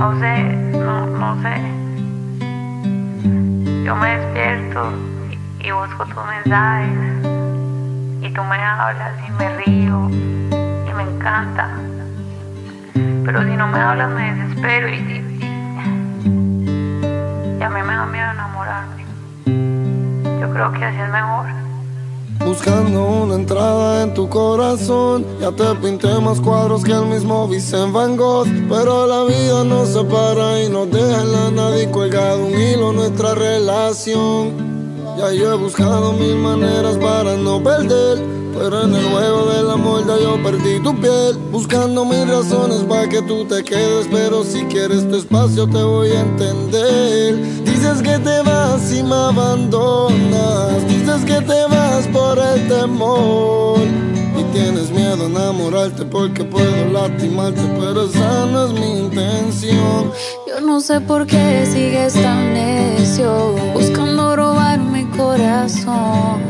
No sé, no, no sé. Yo me despierto y, busco tus mensajes. Y tú me hablas y me río y me encanta. Pero si no me hablas me desespero y, y a mí me da miedo enamorarme. Yo creo que así es mejor. Buscando una entrada en tu corazón. Ya te pinté más cuadros que el mismo Vicente Van Gogh. Pero la vida nos separa y nos deja en la nada colgado un hilo nuestra relación. Ya yo he buscado mil maneras para no perder Pero en el juego del amor ya yo perdí tu piel. Buscando mil razones para que tú te quedes Pero si quieres tu espacio te voy a entender. Dices que te vas y me abandonas Dices que te vas por el temor Y tienes miedo a enamorarte porque puedo lastimarte Pero esa no es mi intención Yo no sé por qué sigues tan necio Buscando robar mi corazón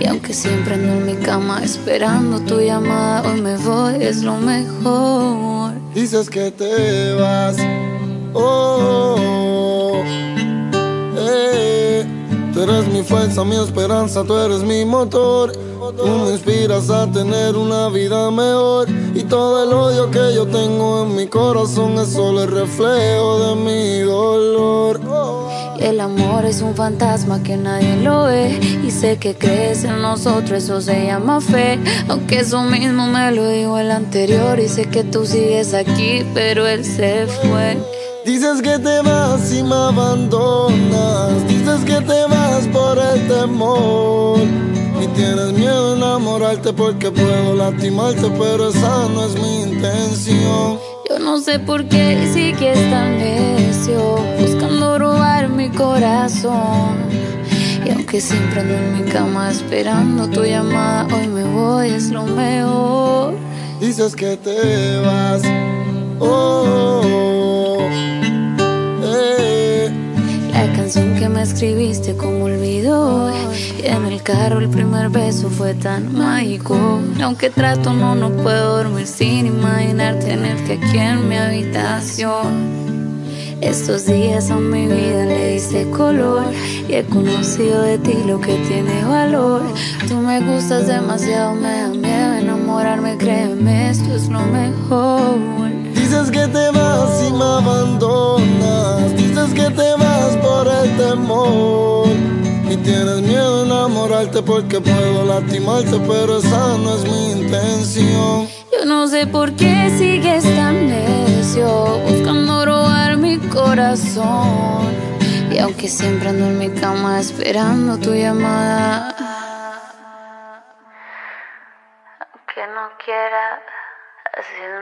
y aunque siempre ando en mi cama esperando tu llamada, hoy me voy, es lo mejor. Dices que te vas, oh, eh. Tú eres mi fuerza, mi esperanza, tú eres mi motor. Tú me inspiras a tener una vida mejor. Y todo el odio que yo tengo en mi corazón es solo el reflejo de mi dolor. El amor es un fantasma que nadie lo ve. Y sé que crees en nosotros, eso se llama fe. Aunque eso mismo me lo dijo el anterior. Y sé que tú sigues aquí, pero él se fue. Dices que te vas y me abandonas. Dices que te vas por el temor. Y tienes miedo a enamorarte porque puedo lastimarte, pero esa no es mi intención. Yo no sé por qué sigues tan necio, buscando robar mi corazón. Y aunque siempre ando en mi cama esperando tu llamada, hoy me voy, es lo mejor. Dices que te vas, oh, eh. Escribiste como olvidó Y en el carro el primer beso fue tan mágico Y aunque trato no, no puedo dormir sin imaginar tenerte aquí en mi habitación estos días a mi vida le diste color y he conocido de ti lo que tiene valor. Tú me gustas demasiado, me da miedo enamorarme, créeme, esto es lo mejor. Tienes miedo a enamorarte porque puedo lastimarte, pero esa no es mi intención. Yo no sé por qué sigues tan necio, buscando robar mi corazón. Y aunque siempre ando en mi cama esperando tu llamada. Aunque no quiera, así.